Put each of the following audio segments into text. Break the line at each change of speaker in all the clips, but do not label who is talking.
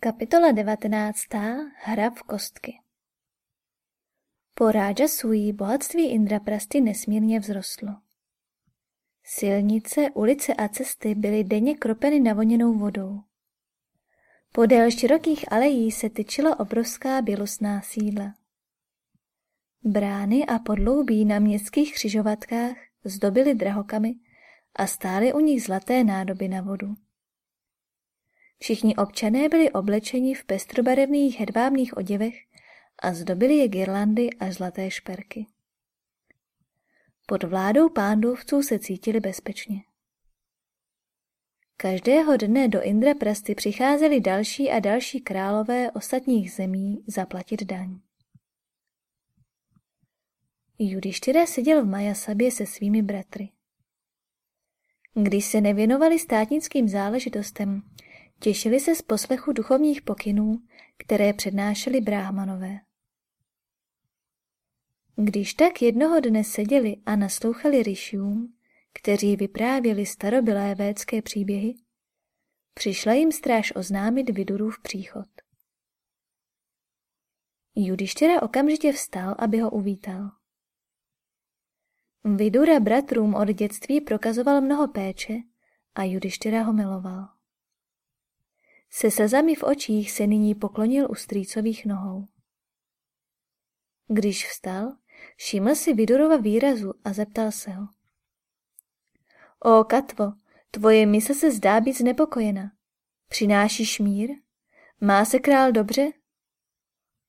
Kapitola 19. Hra v kostky Po Rajasuji bohatství Indraprasty nesmírně vzrostlo. Silnice, ulice a cesty byly denně kropeny navoněnou vodou. Podél širokých alejí se tyčila obrovská bělostná sídla. Brány a podloubí na městských křižovatkách zdobily drahokamy a stály u nich zlaté nádoby na vodu. Všichni občané byli oblečeni v pestrobarevných hedvábných oděvech a zdobili je girlandy a zlaté šperky. Pod vládou pándovců se cítili bezpečně. Každého dne do Indraprasty přicházeli další a další králové ostatních zemí zaplatit daň. Judištyra seděl v Majasabě se svými bratry. Když se nevěnovali státnickým záležitostem, Těšili se z poslechu duchovních pokynů, které přednášeli bráhmanové. Když tak jednoho dne seděli a naslouchali ryšiům, kteří vyprávěli starobilé védské příběhy, přišla jim stráž oznámit Vidurův příchod. Judištěra okamžitě vstal, aby ho uvítal. Vidura bratrům od dětství prokazoval mnoho péče a Judištěra ho miloval. Se slzami v očích se nyní poklonil u strýcových nohou. Když vstal, všiml si Vidurova výrazu a zeptal se ho. O Katvo, tvoje mysl se zdá být znepokojena. Přinášíš mír? Má se král dobře?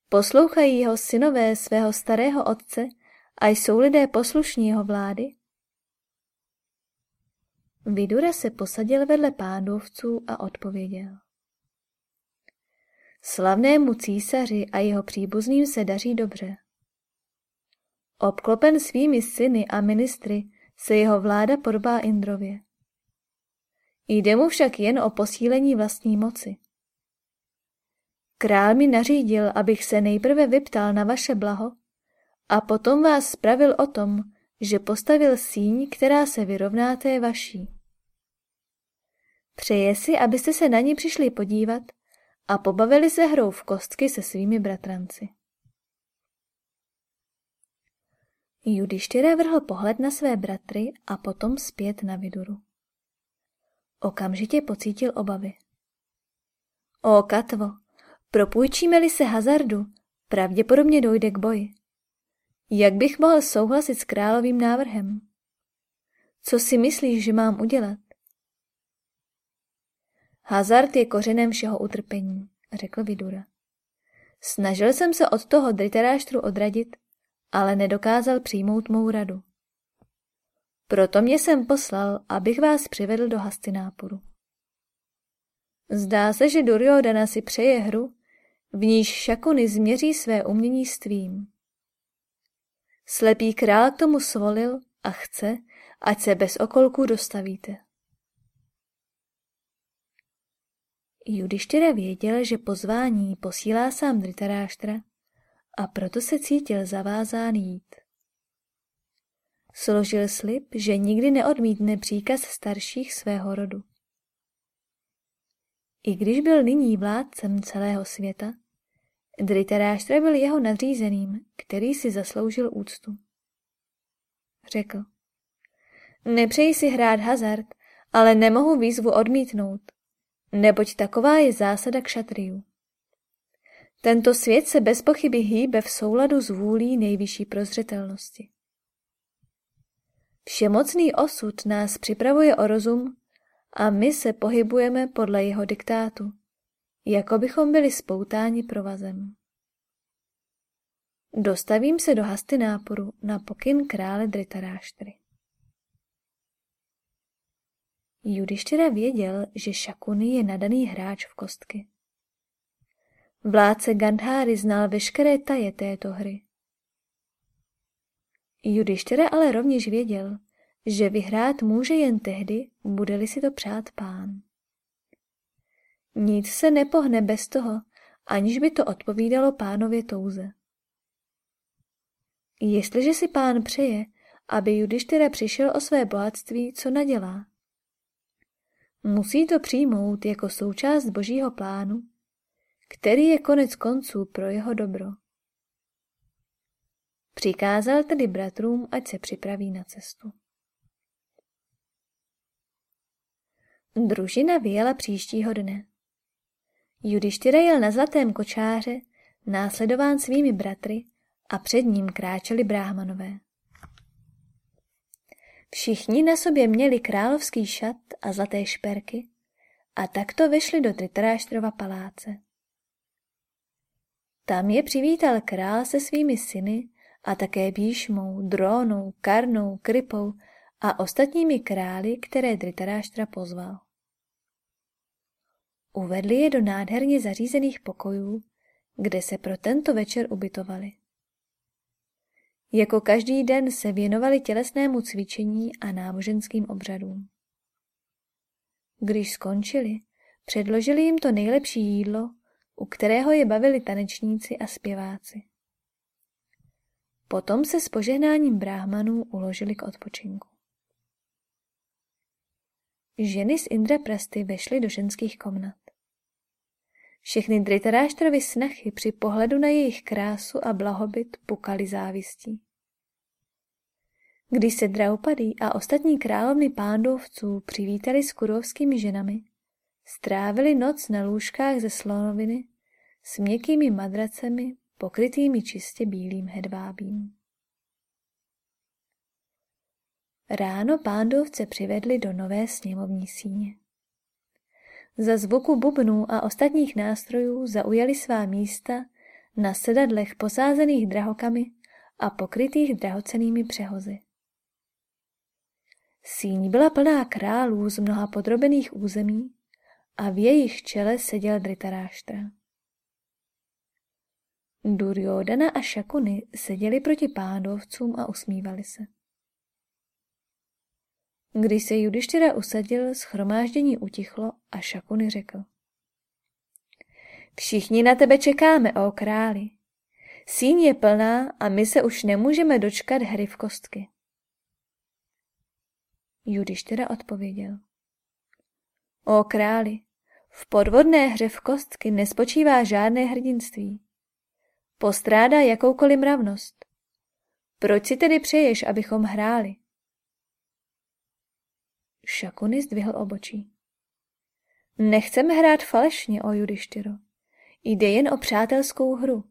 Poslouchají jeho synové svého starého otce a jsou lidé poslušní jeho vlády? Vidura se posadil vedle pándovců a odpověděl. Slavnému císaři a jeho příbuzným se daří dobře. Obklopen svými syny a ministry se jeho vláda podobá Indrově. Jde mu však jen o posílení vlastní moci. Král mi nařídil, abych se nejprve vyptal na vaše blaho a potom vás spravil o tom, že postavil síň, která se vyrovná té vaší. Přeje si, abyste se na ní přišli podívat a pobavili se hrou v kostky se svými bratranci. Judištěra vrhl pohled na své bratry a potom zpět na Viduru. Okamžitě pocítil obavy. O Katvo, propůjčíme-li se hazardu, pravděpodobně dojde k boji. Jak bych mohl souhlasit s královým návrhem? Co si myslíš, že mám udělat? Hazard je kořenem všeho utrpení, řekl Vidura. Snažil jsem se od toho driteráštru odradit, ale nedokázal přijmout mou radu. Proto mě jsem poslal, abych vás přivedl do Hastináporu. Zdá se, že Duryodhana si přeje hru, v níž Šakuny změří své umění s tvým. Slepý král k tomu svolil a chce, ať se bez okolků dostavíte. Judištěra věděl, že pozvání posílá sám Dritaráštra a proto se cítil zavázán jít. Složil slib, že nikdy neodmítne příkaz starších svého rodu. I když byl nyní vládcem celého světa, Dritaráštra byl jeho nadřízeným, který si zasloužil úctu. Řekl, nepřeji si hrát hazard, ale nemohu výzvu odmítnout, neboť taková je zásada kšatriů. Tento svět se bez pochyby hýbe v souladu s vůlí nejvyšší prozřetelnosti. Všemocný osud nás připravuje o rozum a my se pohybujeme podle jeho diktátu, jako bychom byli spoutáni provazem. Dostavím se do náporu na pokyn krále Dritaráštry. Judištěra věděl, že Šakuny je nadaný hráč v kostky. Vládce Gandháry znal veškeré taje této hry. Judištěra ale rovněž věděl, že vyhrát může jen tehdy, bude-li si to přát pán. Nic se nepohne bez toho, aniž by to odpovídalo pánově touze. Jestliže si pán přeje, aby Judištěra přišel o své bohatství, co nadělá? Musí to přijmout jako součást božího plánu, který je konec konců pro jeho dobro. Přikázal tedy bratrům, ať se připraví na cestu. Družina vyjela příštího dne. Judištyra jel na zlatém kočáře, následován svými bratry a před ním kráčeli bráhmanové. Všichni na sobě měli královský šat a zlaté šperky a takto vyšli do Tritaráštrova paláce. Tam je přivítal král se svými syny a také Bíšmou, Drónou, Karnou, Krypou a ostatními králi, které Dritaráštra pozval. Uvedli je do nádherně zařízených pokojů, kde se pro tento večer ubytovali. Jako každý den se věnovali tělesnému cvičení a náboženským obřadům. Když skončili, předložili jim to nejlepší jídlo, u kterého je bavili tanečníci a zpěváci. Potom se s požehnáním bráhmanů uložili k odpočinku. Ženy z Indraprasty vešly do ženských komnat. Všechny Dritaráštrovy snachy při pohledu na jejich krásu a blahobyt pukaly závistí. Když se Draupadý a ostatní královny pándovců přivítali s kurovskými ženami, strávili noc na lůžkách ze slonoviny s měkkými madracemi pokrytými čistě bílým hedvábím. Ráno pándovce přivedli do nové sněmovní síně. Za zvuku bubnů a ostatních nástrojů zaujali svá místa na sedadlech posázených drahokami a pokrytých drahocenými přehozy. Síň byla plná králů z mnoha podrobených území a v jejich čele seděl Dritaráštra. Duryodana a Šakuny seděli proti pádovcům a usmívali se. Když se Judištěra usadil, schromáždění utichlo a Šakuny řekl. Všichni na tebe čekáme, o králi. Síň je plná a my se už nemůžeme dočkat hry v kostky. Judištěra odpověděl. O králi, v podvodné hře v kostky nespočívá žádné hrdinství. Postrádá jakoukoliv mravnost. Proč si tedy přeješ, abychom hráli? Šakuny zdvihl obočí. Nechceme hrát falešně, o Judištyro. Jde jen o přátelskou hru.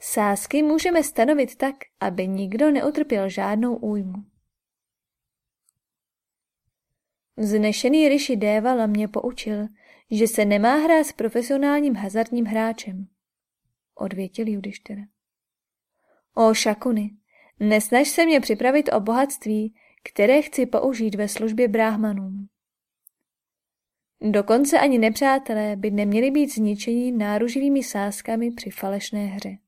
Sázky můžeme stanovit tak, aby nikdo neutrpěl žádnou újmu. Vznešený Rishi Dévala mě poučil, že se nemá hrát s profesionálním hazardním hráčem, odvětil Judištyra. O Šakuny, nesnaž se mě připravit o bohatství, které chci použít ve službě bráhmanům. Dokonce ani nepřátelé by neměli být zničeni náruživými sázkami při falešné hře.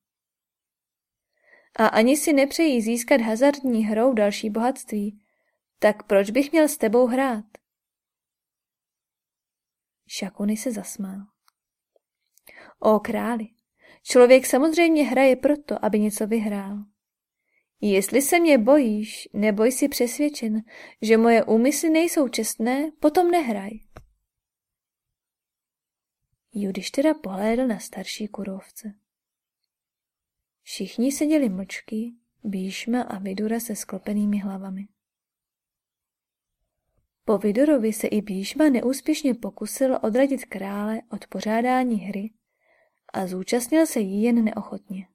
A ani si nepřejí získat hazardní hrou další bohatství, tak proč bych měl s tebou hrát? Šakuny se zasmál. O králi, člověk samozřejmě hraje proto, aby něco vyhrál. Jestli se mě bojíš, nebo jsi přesvědčen, že moje úmysly nejsou čestné, potom nehraj. Judiš teda pohlédl na starší kurovce. Všichni seděli mlčky, Bíšma a Vidura se sklopenými hlavami. Po Vidurovi se i Bíšma neúspěšně pokusil odradit krále od pořádání hry a zúčastnil se jí jen neochotně.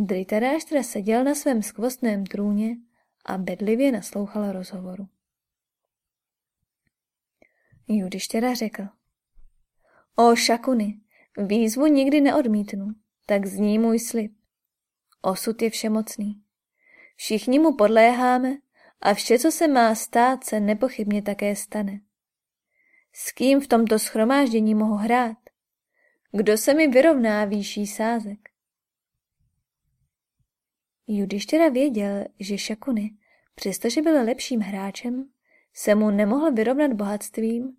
Dritaráštra seděl na svém skvostném trůně a bedlivě naslouchal rozhovoru. Judištěra řekl. O Šakuny, výzvu nikdy neodmítnu, tak zní můj slib. Osud je všemocný. Všichni mu podléháme a vše, co se má stát, se nepochybně také stane. S kým v tomto schromáždění mohu hrát? Kdo se mi vyrovná výší sázek? Judištěra věděl, že Šakuny, přestože byl lepším hráčem, se mu nemohl vyrovnat bohatstvím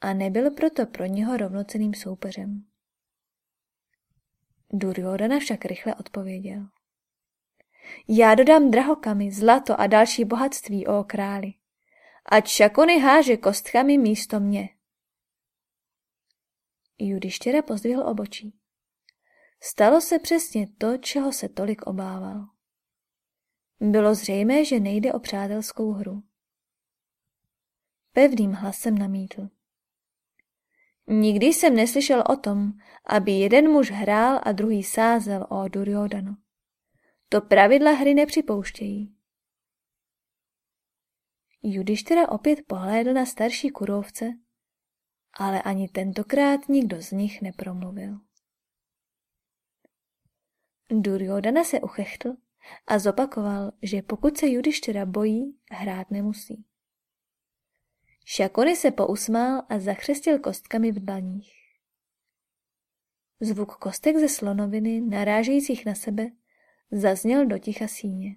a nebyl proto pro něho rovnoceným soupeřem. Duryodhana však rychle odpověděl. Já dodám drahokamy, zlato a další bohatství, o králi. Ať Šakuny háže kostkami místo mě. Judištěra pozdvihl obočí. Stalo se přesně to, čeho se tolik obával. Bylo zřejmé, že nejde o přátelskou hru. Pevným hlasem namítl. Nikdy jsem neslyšel o tom, aby jeden muž hrál a druhý sázel o Duryodanu. To pravidla hry nepřipouštějí. Judištěra opět pohlédl na starší kurovce, ale ani tentokrát nikdo z nich nepromluvil. Duryodana se uchechtl a zopakoval, že pokud se Judištěra bojí, hrát nemusí. Šakony se pousmál a zachřestil kostkami v dlaních. Zvuk kostek ze slonoviny, narážejících na sebe, zazněl do ticha síně.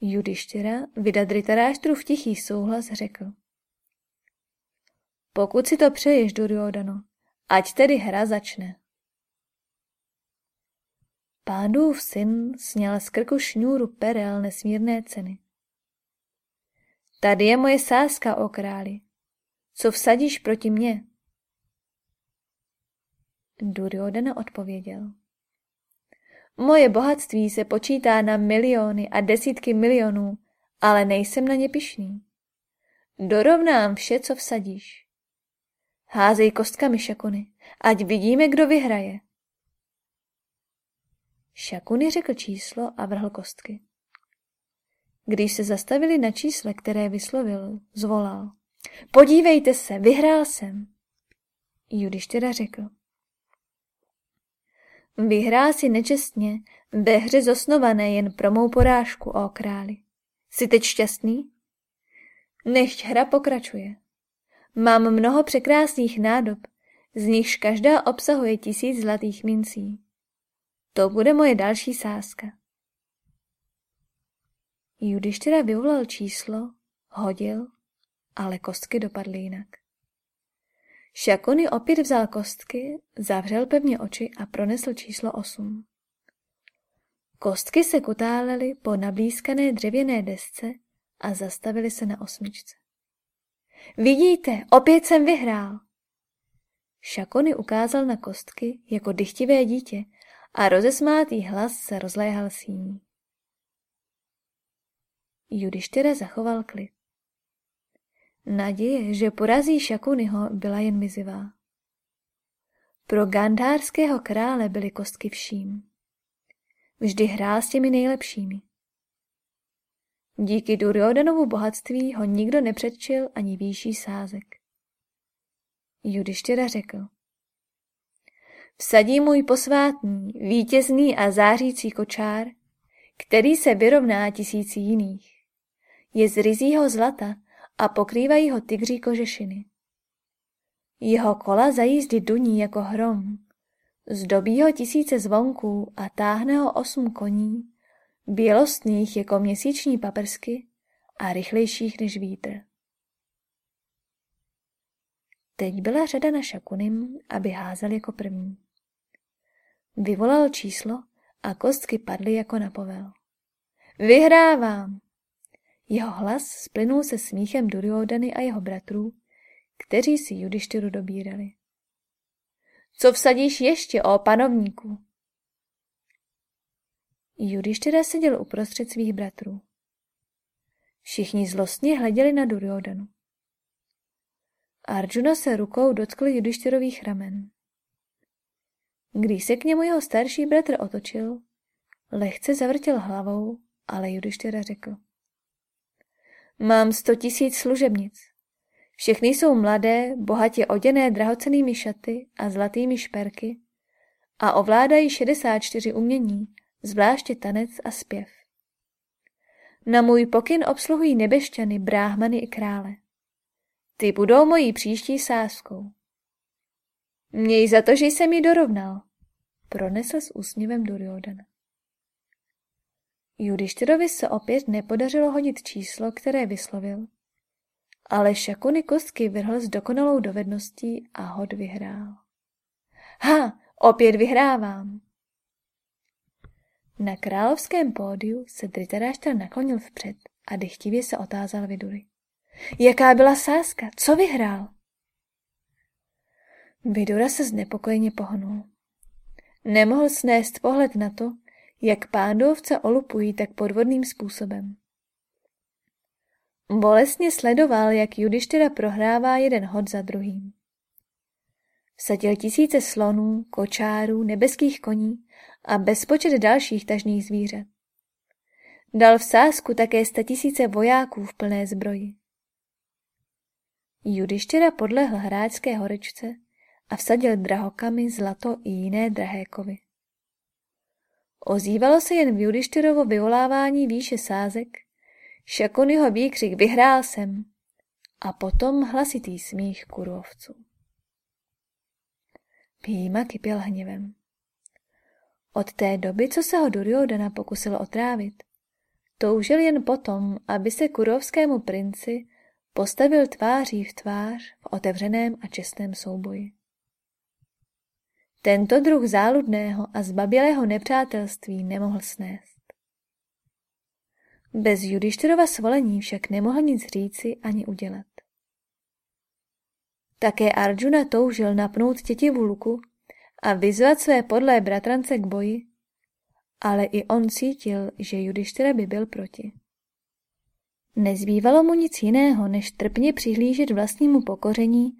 Judištěra, vydat v tichý souhlas, řekl. Pokud si to přeješ, Duryodano, ať tedy hra začne. Pádův syn sněl z krku šňůru perel nesmírné ceny. Tady je moje sázka, o králi. Co vsadíš proti mně? Duryodhana odpověděl. Moje bohatství se počítá na miliony a desítky milionů, ale nejsem na ně pišný. Dorovnám vše, co vsadíš. Házej kostkami, Šakuny, ať vidíme, kdo vyhraje. Šakuny řekl číslo a vrhl kostky. Když se zastavili na čísle, které vyslovil, zvolal. Podívejte se, vyhrál jsem. Judištěra řekl. Vyhrál si nečestně, ve hře zosnované jen pro mou porážku, o králi. Jsi teď šťastný? Nechť hra pokračuje. Mám mnoho překrásných nádob, z nichž každá obsahuje tisíc zlatých mincí. To bude moje další sázka. Judištěra vyvolal číslo, hodil, ale kostky dopadly jinak. Šakony opět vzal kostky, zavřel pevně oči a pronesl číslo osm. Kostky se kutálely po nablízkané dřevěné desce a zastavily se na osmičce. Vidíte, opět jsem vyhrál. Šakony ukázal na kostky jako dychtivé dítě a rozesmátý hlas se rozléhal síní. Judištěra zachoval klid. Naděje, že porazí Šakuniho, byla jen mizivá. Pro gandhárského krále byly kostky vším. Vždy hrál s těmi nejlepšími. Díky Duryodanovu bohatství ho nikdo nepředčil ani výšší sázek. Judištěra řekl. Vsadí můj posvátný, vítězný a zářící kočár, který se vyrovná tisíci jiných. Je z rizího zlata a pokrývají ho tygří kožešiny. Jeho kola zajízdy duní jako hrom. Zdobí ho tisíce zvonků a táhne ho osm koní, bělostných jako měsíční paprsky a rychlejších než vítr. Teď byla řada na Šakunim, aby házel jako první. Vyvolal číslo a kostky padly jako na povel. Vyhrávám! Jeho hlas splynul se smíchem Duryodany a jeho bratrů, kteří si Judištyru dobírali. Co vsadíš ještě, o panovníku? Judištyra seděl uprostřed svých bratrů. Všichni zlostně hleděli na Duryodanu. Arjuna se rukou dotkl Judištyrových ramen. Když se k němu jeho starší bratr otočil, lehce zavrtěl hlavou, ale Judištyra řekl. Mám sto tisíc služebnic. Všechny jsou mladé, bohatě oděné drahocenými šaty a zlatými šperky a ovládají 64 umění, zvláště tanec a zpěv. Na můj pokyn obsluhují nebešťany, bráhmany i krále. Ty budou mojí příští sáskou. Měj za to, že jsem ji dorovnal, pronesl s úsměvem Duryodhana. Judištyrovi se opět nepodařilo hodit číslo, které vyslovil, ale Šakuny kostky vrhl s dokonalou dovedností a hod vyhrál. Ha, opět vyhrávám. Na královském pódiu se Dritaráštra naklonil vpřed a dychtivě se otázal Vidury. Jaká byla sázka? Co vyhrál? Vidura se znepokojeně pohnul. Nemohl snést pohled na to, jak pándovce olupují tak podvodným způsobem. Bolestně sledoval, jak Judištyra prohrává jeden hod za druhým. Vsadil tisíce slonů, kočárů, nebeských koní a bezpočet dalších tažných zvířat. Dal v sázku také tisíce vojáků v plné zbroji. Judištěra podlehl hráčské horečce a vsadil drahokamy zlato i jiné drahé kovy. Ozývalo se jen v Judištyrovo vyvolávání výše sázek, Šakonyho výkřik vyhrál jsem a potom hlasitý smích kurovců. Píma kypěl hněvem. Od té doby, co se ho Duryodhana pokusil otrávit, toužil jen potom, aby se kurovskému princi postavil tváří v tvář v otevřeném a čestném souboji. Tento druh záludného a zbabělého nepřátelství nemohl snést. Bez Judištyrova svolení však nemohl nic říci ani udělat. Také Arjuna toužil napnout tětivu luku a vyzvat své podlé bratrance k boji, ale i on cítil, že Judištyra by byl proti. Nezbývalo mu nic jiného, než trpně přihlížet vlastnímu pokoření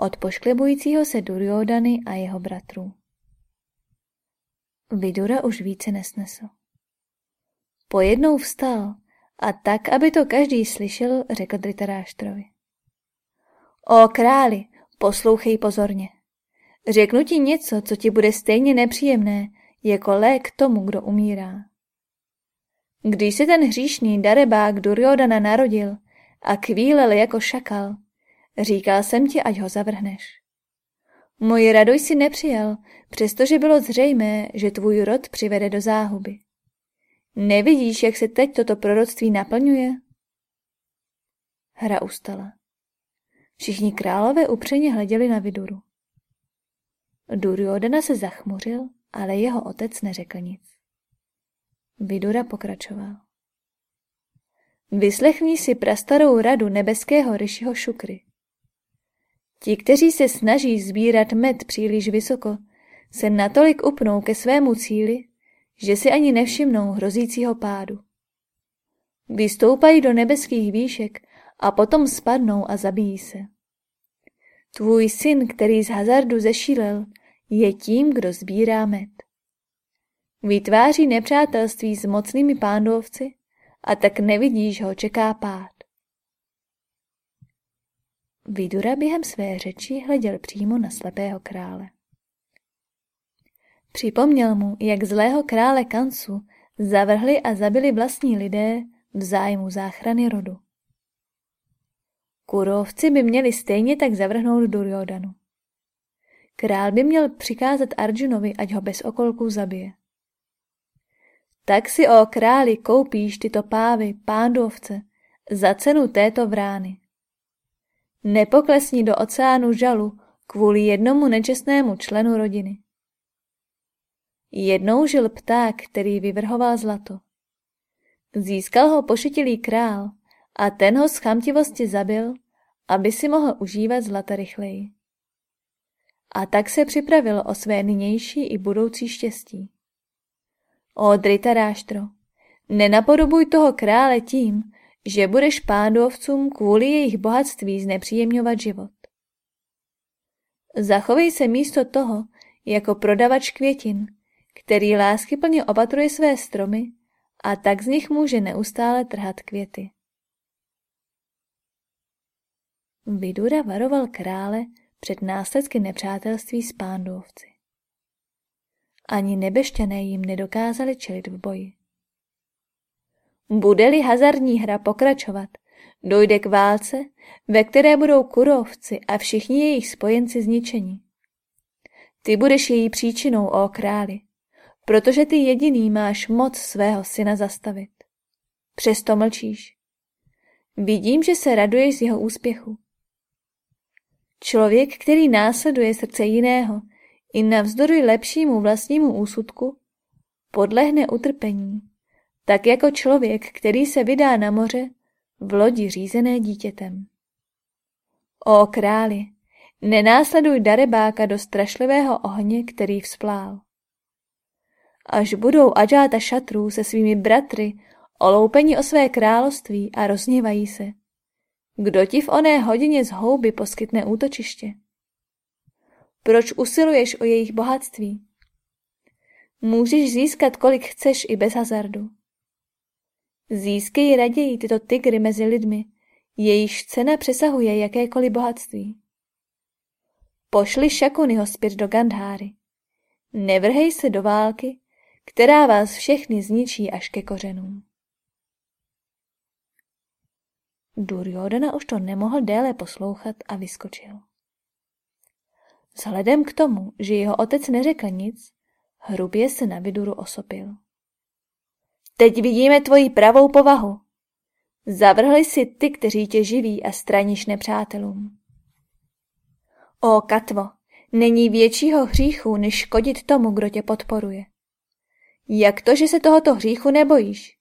od pošklebujícího se Duryodany a jeho bratrů. Vidura už více nesnesl. Pojednou vstal a tak, aby to každý slyšel, řekl Dritaráštrovi. O králi, poslouchej pozorně. Řeknu ti něco, co ti bude stejně nepříjemné, jako lék tomu, kdo umírá. Když se ten hříšný darebák Duryodana narodil a kvílel jako šakal, říkal jsem ti, ať ho zavrhneš. Moji radoj si nepřijal, přestože bylo zřejmé, že tvůj rod přivede do záhuby. Nevidíš, jak se teď toto proroctví naplňuje? Hra ustala. Všichni králové upřeně hleděli na Viduru. Duryodhana se zachmuřil, ale jeho otec neřekl nic. Vidura pokračoval. Vyslechni si prastarou radu nebeského ryšiho šukry. Ti, kteří se snaží sbírat med příliš vysoko, se natolik upnou ke svému cíli, že si ani nevšimnou hrozícího pádu. Když stoupají do nebeských výšek a potom spadnou a zabijí se. Tvůj syn, který z hazardu zešílel, je tím, kdo sbírá med. Vytváří nepřátelství s mocnými pándovci a tak nevidíš ho čeká pád. Vidura během své řeči hleděl přímo na slepého krále. Připomněl mu, jak zlého krále Kansu zavrhli a zabili vlastní lidé v zájmu záchrany rodu. Kurovci by měli stejně tak zavrhnout Duryodanu. Král by měl přikázat Arjunovi, ať ho bez okolků zabije. Tak si o králi koupíš tyto pávy, pándovce, za cenu této vrány. Nepoklesni do oceánu žalu kvůli jednomu nečestnému členu rodiny. Jednou žil pták, který vyvrhoval zlato. Získal ho pošetilý král a ten ho z chamtivosti zabil, aby si mohl užívat zlata rychleji. A tak se připravil o své nynější i budoucí štěstí. O Dritaráštro, nenapodobuj toho krále tím, že budeš pádovcům kvůli jejich bohatství znepříjemňovat život. Zachovej se místo toho jako prodavač květin, který láskyplně opatruje své stromy a tak z nich může neustále trhat květy. Vidura varoval krále před následky nepřátelství s pándovci. Ani nebešťané jim nedokázali čelit v boji. Bude-li hazardní hra pokračovat, dojde k válce, ve které budou kurovci a všichni jejich spojenci zničeni. Ty budeš její příčinou, o králi protože ty jediný máš moc svého syna zastavit. Přesto mlčíš. Vidím, že se raduješ z jeho úspěchu. Člověk, který následuje srdce jiného, i navzdory lepšímu vlastnímu úsudku, podlehne utrpení, tak jako člověk, který se vydá na moře v lodi řízené dítětem. O králi, Nenásleduj darebáka do strašlivého ohně, který vzplál. Až budou Adžáta šatrů se svými bratry oloupeni o své království a rozněvají se. Kdo ti v oné hodině z houby poskytne útočiště? Proč usiluješ o jejich bohatství? Můžeš získat, kolik chceš i bez hazardu. Získej raději tyto tygry mezi lidmi, jejíž cena přesahuje jakékoliv bohatství. Pošli Šakuniho zpět do Gandháry. Nevrhej se do války, která vás všechny zničí až ke kořenům. Duryodhana už to nemohl déle poslouchat a vyskočil. Vzhledem k tomu, že jeho otec neřekl nic, hrubě se na Viduru osopil. Teď vidíme tvoji pravou povahu. Zavrhli si ty, kteří tě živí a straníš nepřátelům. O Katvo, není většího hříchu, než škodit tomu, kdo tě podporuje. Jak to, že se tohoto hříchu nebojíš?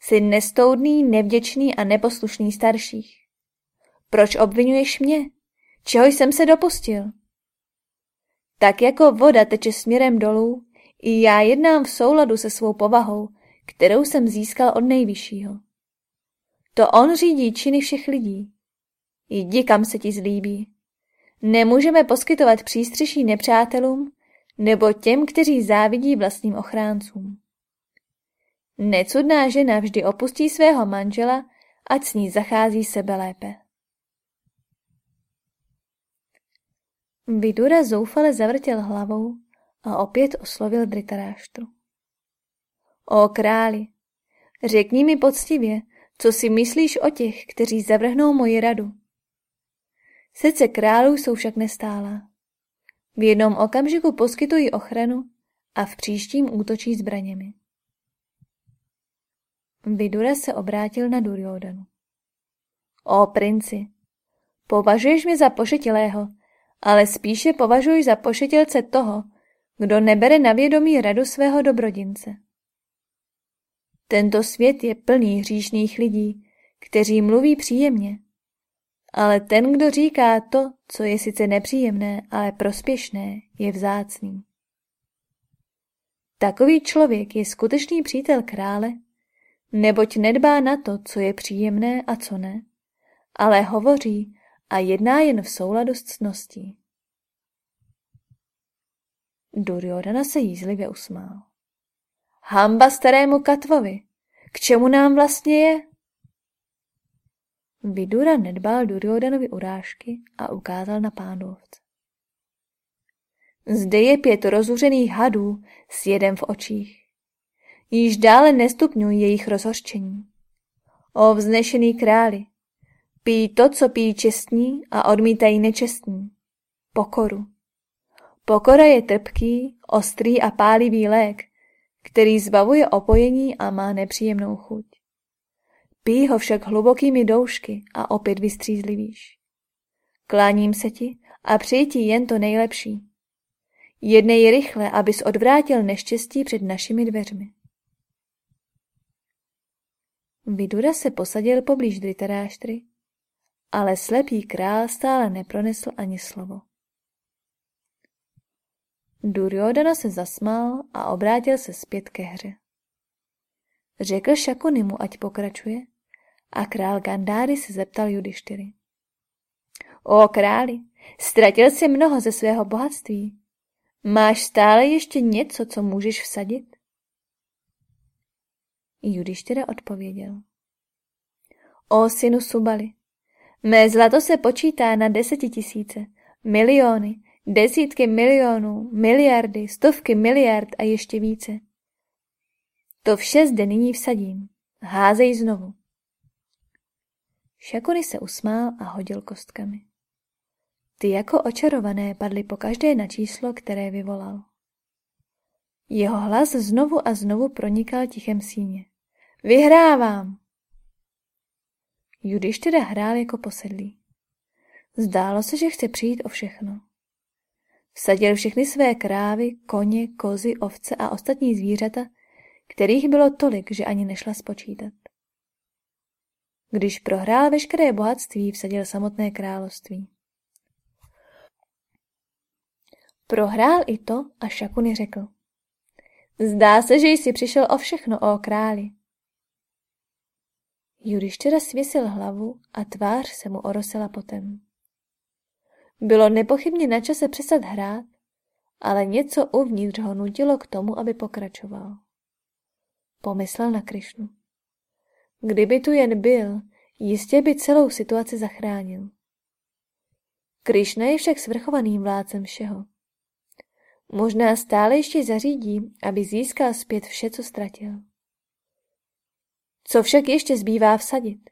Jsi nestoudný, nevděčný a neposlušný starších. Proč obvinuješ mě? Čeho jsem se dopustil? Tak jako voda teče směrem dolů, i já jednám v souladu se svou povahou, kterou jsem získal od nejvyššího. To on řídí činy všech lidí. Jdi, kam se ti zlíbí. Nemůžeme poskytovat přístřeší nepřátelům nebo těm, kteří závidí vlastním ochráncům. Necudná žena vždy opustí svého manžela, ať s ní zachází sebe lépe. Vidura zoufale zavrtěl hlavou a opět oslovil Dritaráštru. O králi, řekni mi poctivě, co si myslíš o těch, kteří zavrhnou moji radu. Srdce králů jsou však nestálá. V jednom okamžiku poskytují ochranu a v příštím útočí zbraněmi. Vidura se obrátil na Duryodanu. O princi, považuješ mě za pošetilého, ale spíše považuji za pošetilce toho, kdo nebere na vědomí radu svého dobrodince. Tento svět je plný hříšných lidí, kteří mluví příjemně, ale ten, kdo říká to, co je sice nepříjemné, ale prospěšné, je vzácný. Takový člověk je skutečný přítel krále, neboť nedbá na to, co je příjemné a co ne, ale hovoří a jedná jen v souladu s cností. Duryodhana se jízlivě usmál. Hamba starému Katvovi, k čemu nám vlastně je? Vidura nedbal Duryodanovi urážky a ukázal na pánovce. Zde je pět rozuřených hadů s jedem v očích. Již dále nestupňují jejich rozhořčení. O vznešený králi, pí to, co pí čestní a odmítají nečestní. Pokoru. Pokora je trpký, ostrý a pálivý lék, který zbavuje opojení a má nepříjemnou chuť. Pí ho však hlubokými doušky a opět vystřízlivíš. Kláním se ti a přeji ti jen to nejlepší. Jednej rychle, abys odvrátil neštěstí před našimi dveřmi. Vidura se posadil poblíž Dritaráštry, ale slepý král stále nepronesl ani slovo. Duryodhana se zasmál a obrátil se zpět ke hře. Řekl Šakunimu, ať pokračuje, a král Gandáry se zeptal Judištyry. O králi, ztratil jsi mnoho ze svého bohatství. Máš stále ještě něco, co můžeš vsadit? Judištyra odpověděl. O synu Subali, mé zlato se počítá na desetitisíce, miliony, desítky milionů, miliardy, stovky miliard a ještě více. To vše zde nyní vsadím. Házej znovu. Šakuny se usmál a hodil kostkami. Ty jako očarované padly po každé na číslo, které vyvolal. Jeho hlas znovu a znovu pronikal tichem síně. Vyhrávám! Judiš teda hrál jako posedlý. Zdálo se, že chce přijít o všechno. Vsadil všechny své krávy, koně, kozy, ovce a ostatní zvířata, kterých bylo tolik, že ani nešla spočítat. Když prohrál veškeré bohatství, vsadil samotné království. Prohrál i to a Šakuny řekl. Zdá se, že jsi přišel o všechno, o králi. Judištěra svěsil hlavu a tvář se mu orosila potem. Bylo nepochybně na čase přestat hrát, ale něco uvnitř ho nutilo k tomu, aby pokračoval. Pomyslel na Krišnu. Kdyby tu jen byl, jistě by celou situaci zachránil. Krišna je však svrchovaným vládcem všeho. Možná stále ještě zařídí, aby získal zpět vše, co ztratil. Co však ještě zbývá vsadit?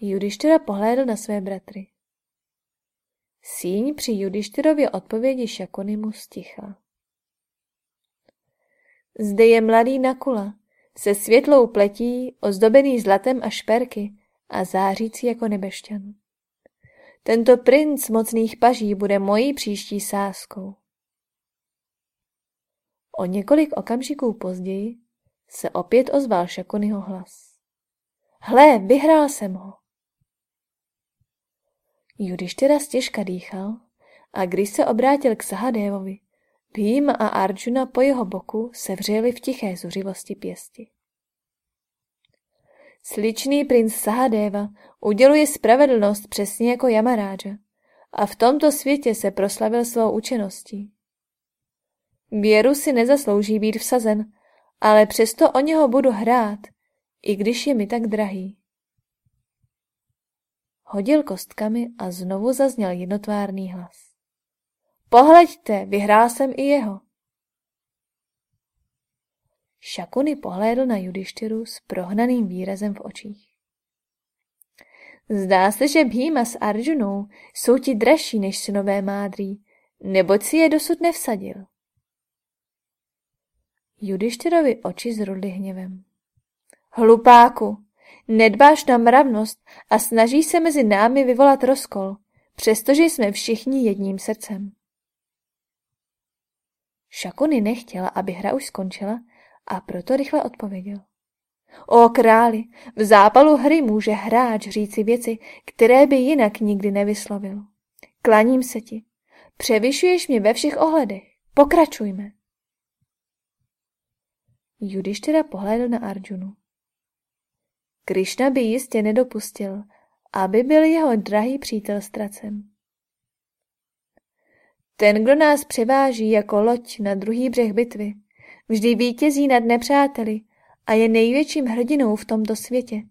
Judištyra pohlédl na své bratry. Síň při Judištyrově odpovědi Šakonimu stichla. Zde je mladý Nakula, se světlou pletí, ozdobený zlatem a šperky a zářící jako nebešťan. Tento princ mocných paží bude mojí příští sáskou. O několik okamžiků později se opět ozval Šakonyho hlas. Hle, vyhrál jsem ho. Judištěra stěžka dýchal a když se obrátil k Sahadévovi, Bhima a Arjuna po jeho boku se vřeli v tiché zuřivosti pěsti. Sličný princ Sahadeva uděluje spravedlnost přesně jako Yamaráža a v tomto světě se proslavil svou učeností. Věru si nezaslouží být vsazen, ale přesto o něho budu hrát, i když je mi tak drahý. Hodil kostkami a znovu zazněl jednotvárný hlas. Pohleďte, vyhrál jsem i jeho. Šakuny pohlédl na Judištyru s prohnaným výrazem v očích. Zdá se, že Bhima s Arjunou jsou ti dražší než synové mádrý, neboť si je dosud nevsadil. Judištyrovi oči zrudly hněvem. Hlupáku, nedbáš na mravnost a snažíš se mezi námi vyvolat rozkol, přestože jsme všichni jedním srdcem. Šakuny nechtěla, aby hra už skončila a proto rychle odpověděl. O králi, v zápalu hry může hráč říci věci, které by jinak nikdy nevyslovil. Klaním se ti. Převyšuješ mě ve všech ohledech. Pokračujme. Judištěra pohlédl na Arjunu. Krišna by jistě nedopustil, aby byl jeho drahý přítel ztracen. Ten, kdo nás převáží jako loď na druhý břeh bitvy, vždy vítězí nad nepřáteli a je největším hrdinou v tomto světě.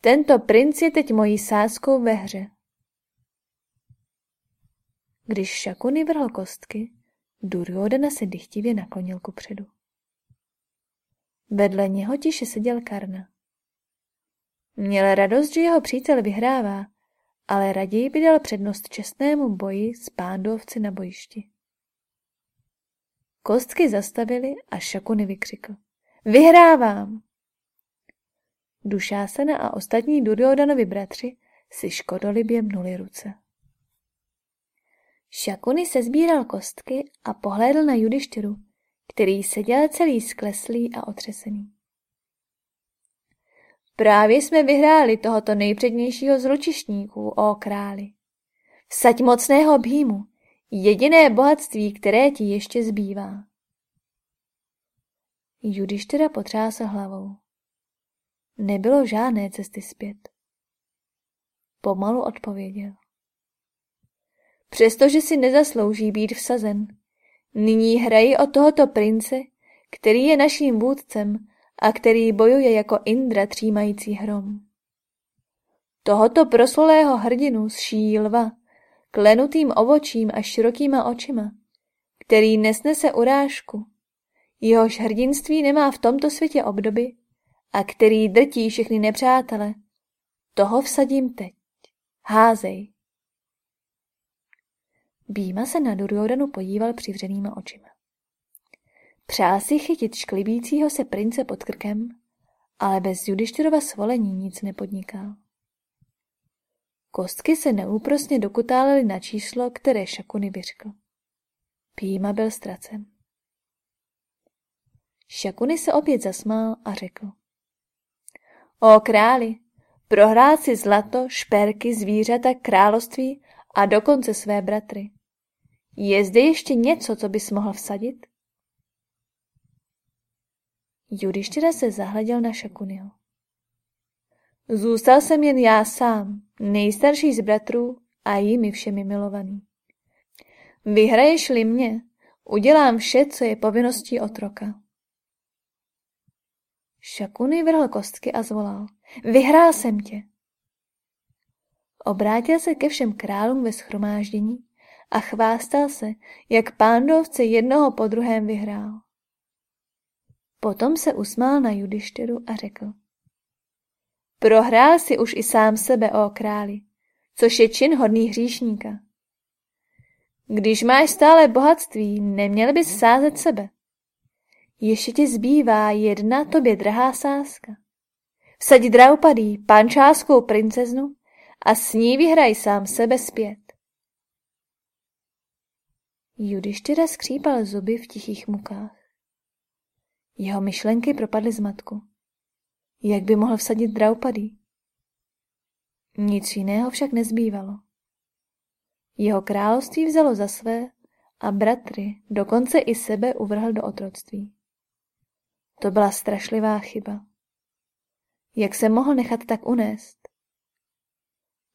Tento princ je teď mojí sáskou ve hře. Když Šakuny vrhl kostky, Duryodhana se dychtivě naklonil ku předu. Vedle něho tiše seděl Karna. Měl radost, že jeho přítel vyhrává, ale raději by dal přednost čestnému boji s pándovci na bojišti. Kostky zastavili a Šakuny vykřikl. Vyhrávám! Dušásena a ostatní Duryodanovi bratři si škodolibě mnuli ruce. Šakuny se sbíral kostky a pohlédl na Judištyru, který seděl celý skleslý a otřesený. Právě jsme vyhráli tohoto nejpřednějšího z o králi. Vsaď mocného bhýmu, jediné bohatství, které ti ještě zbývá. Judištyra potřásl hlavou. Nebylo žádné cesty zpět. Pomalu odpověděl. Přestože si nezaslouží být vsazen, nyní hrají o tohoto prince, který je naším vůdcem a který bojuje jako Indra třímající hrom. Tohoto proslulého hrdinu z šílva, klenutým ovočím a širokýma očima, který nesnese urážku, jehož hrdinství nemá v tomto světě obdoby a který drtí všechny nepřátele, toho vsadím teď. Házej. Býma se na Duryodanu podíval přivřenýma očima. Přál si chytit šklibícího se prince pod krkem, ale bez Judištyrova svolení nic nepodnikal. Kostky se neúprosně dokutálely na číslo, které Šakuny vyřkl. Píma byl ztracen. Šakuny se opět zasmál a řekl. O králi, prohrál si zlato, šperky, zvířata, království a dokonce své bratry. Je zde ještě něco, co bys mohl vsadit? Judištěra se zahleděl na Šakuniho. Zůstal jsem jen já sám, nejstarší z bratrů a jimi všemi milovaný. Vyhraješ-li mě, udělám vše, co je povinností otroka. Šakuny vrhl kostky a zvolal. Vyhrál jsem tě. Obrátil se ke všem králům ve schromáždění a chvástal se, jak pándovce jednoho po druhém vyhrál. Potom se usmál na Judištěru a řekl. Prohrál si už i sám sebe, o králi, což je čin hodný hříšníka. Když máš stále bohatství, neměl bys sázet sebe. Ještě ti zbývá jedna tobě drahá sázka. Vsaď Draupadý, pančáskou princeznu a s ní vyhraj sám sebe zpět. Judištěra skřípal zuby v tichých mukách. Jeho myšlenky propadly z matku. Jak by mohl vsadit Draupadý? Nic jiného však nezbývalo. Jeho království vzalo za své a bratry, dokonce i sebe uvrhl do otroctví. To byla strašlivá chyba. Jak se mohl nechat tak unést?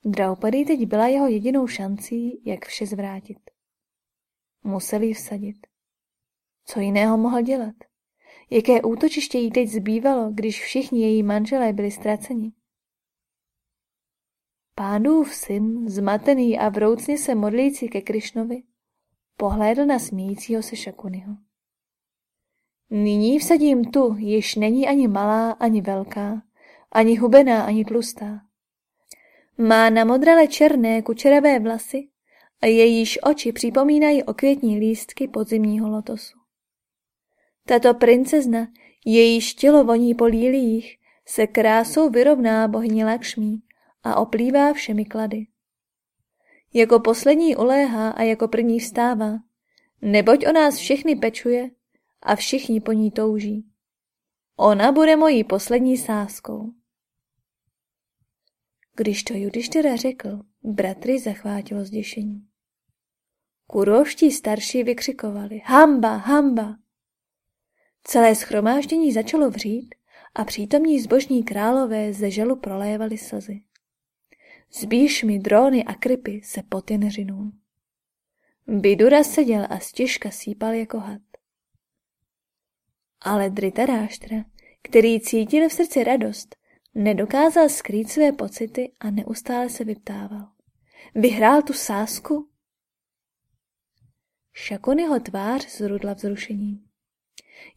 Draupadi teď byla jeho jedinou šancí, jak vše zvrátit. Musel ji vsadit. Co jiného mohl dělat? Jaké útočiště jí teď zbývalo, když všichni její manželé byli ztraceni? Pánův syn, zmatený a vroucně se modlící ke Krišnovi, pohlédl na smíjícího se Šakuniho. Nyní vsadím tu, již není ani malá, ani velká, ani hubená, ani tlustá. Má na modrale černé kučeravé vlasy a jejíž oči připomínají okvětní lístky podzimního lotosu. Tato princezna, jejíž tělo voní po lílích, se krásou vyrovná bohyni Lakšmí a oplývá všemi klady. Jako poslední uléhá a jako první vstává, neboť o nás všechny pečuje a všichni po ní touží. Ona bude mojí poslední sáskou. Když to Judištěra řekl, bratry zachvátilo zděšení. Kurovští starší vykřikovali hamba, hamba. Celé schromáždění začalo vřít a přítomní zbožní králové ze želu prolévali slzy. Z mi dróny a krypy se poty řinul. Bidura seděl a stěžka sípal jako had. Ale Dritaráštra, který cítil v srdci radost, nedokázal skrýt své pocity a neustále se vyptával. Vyhrál tu sásku? Šakonyho tvář zrudla vzrušením.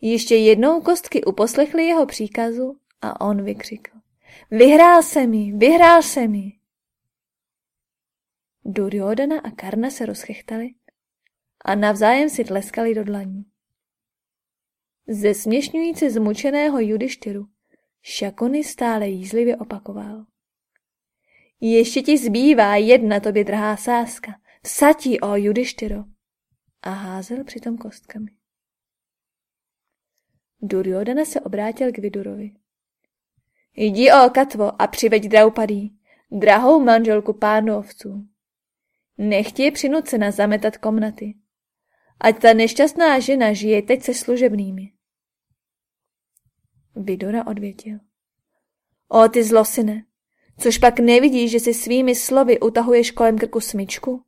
Ještě jednou kostky uposlechly jeho příkazu a on vykřikl. Vyhrál se mi, vyhrál se mi. Duryodana a Karna se rozchechtali a navzájem si tleskali do dlaní. Ze směšňující zmučeného judištyru Šakony stále jízlivě opakoval. Ještě ti zbývá jedna tobě drahá sázka, vsatí o judištyro. A házel přitom kostkami. Duryodana se obrátil k Vidurovi. Jdi o Katvo a přiveď Draupadý, drahou manželku pánovců. Nechť je přinucena zametat komnaty. Ať ta nešťastná žena žije teď se služebnými. Vidora odvětil. O ty zlosine, což pak nevidíš, že si svými slovy utahuješ kolem krku smyčku?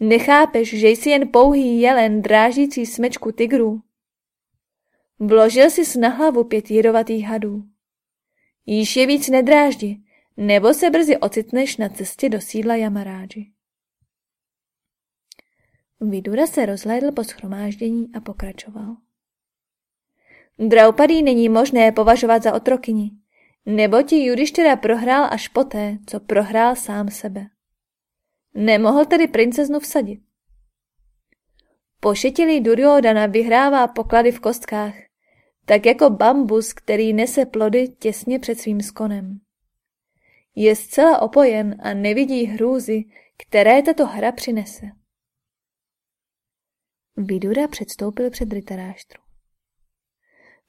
Nechápeš, že jsi jen pouhý jelen drážící smečku tigrů? Vložil jsi na hlavu pět jedovatých hadů. Již je víc nedráždi, nebo se brzy ocitneš na cestě do sídla Jamarádži. Vidura se rozhlédl po schromáždění a pokračoval. Draupadý není možné považovat za otrokyni, nebo ti Judištěra prohrál až poté, co prohrál sám sebe. Nemohl tedy princeznu vsadit. Pošetilý Duryodana vyhrává poklady v kostkách, tak jako bambus, který nese plody těsně před svým skonem. Je zcela opojen a nevidí hrůzy, které tato hra přinese. Vidura předstoupil před Dritaráštru.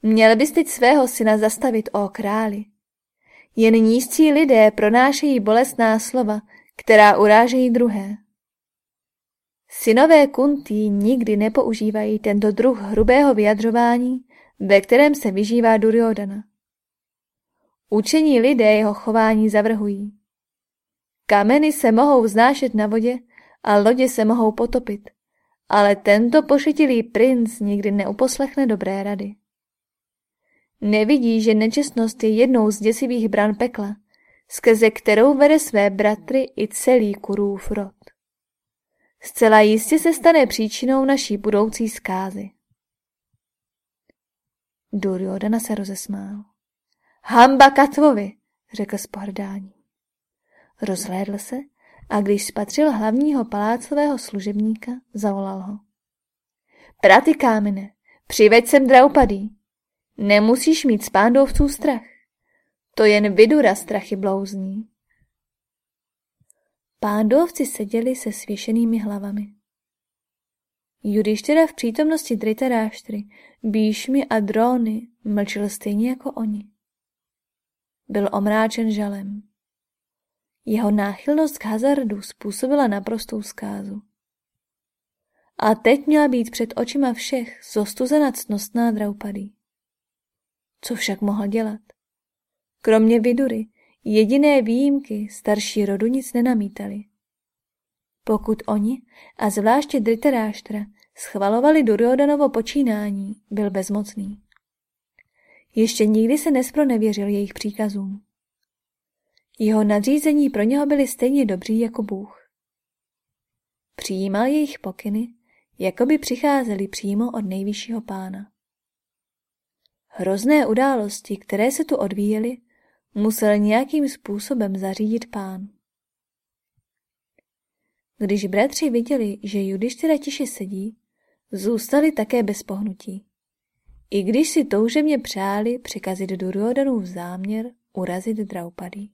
Měl bys teď svého syna zastavit, o králi. Jen nízcí lidé pronášejí bolestná slova, která urážejí druhé. Synové Kuntý nikdy nepoužívají tento druh hrubého vyjadřování, ve kterém se vyžívá Duryodana. Učení lidé jeho chování zavrhují. Kameny se mohou vznášet na vodě a lodě se mohou potopit, ale tento pošetilý princ nikdy neuposlechne dobré rady. Nevidí, že nečestnost je jednou z děsivých bran pekla, skrze kterou vede své bratry i celý kurův rod. Zcela jistě se stane příčinou naší budoucí zkázy. Duryodana se rozesmál. Hamba Katvovi, řekl s pohrdáním. Rozhlédl se a když spatřil hlavního palácového služebníka, zavolal ho. Praty kámene, přiveď sem Draupadý. Nemusíš mít z pándovců strach. To jen vidura strachy blouzní. Pándovci seděli se svěšenými hlavami. Judištěra v přítomnosti Dritaráštry, Bíšmy a Dróny mlčel stejně jako oni. Byl omráčen žalem. Jeho náchylnost k hazardu způsobila naprostou zkázu. A teď měla být před očima všech zostuzena cnostná Draupadý. Co však mohl dělat? Kromě vidury, jediné výjimky starší rodu nic nenamítali. Pokud oni, a zvláště Dritaráštra, schvalovali Duryodanovo počínání, byl bezmocný. Ještě nikdy se nespronevěřil jejich příkazům. Jeho nadřízení pro něho byli stejně dobří jako Bůh. Přijímal jejich pokyny, jako by přicházeli přímo od nejvyššího pána. Hrozné události, které se tu odvíjely, musel nějakým způsobem zařídit pán. Když bratři viděli, že Judištyra tiše sedí, zůstali také bez pohnutí. I když si toužebně přáli překazit Duryodanův záměr urazit Draupadý.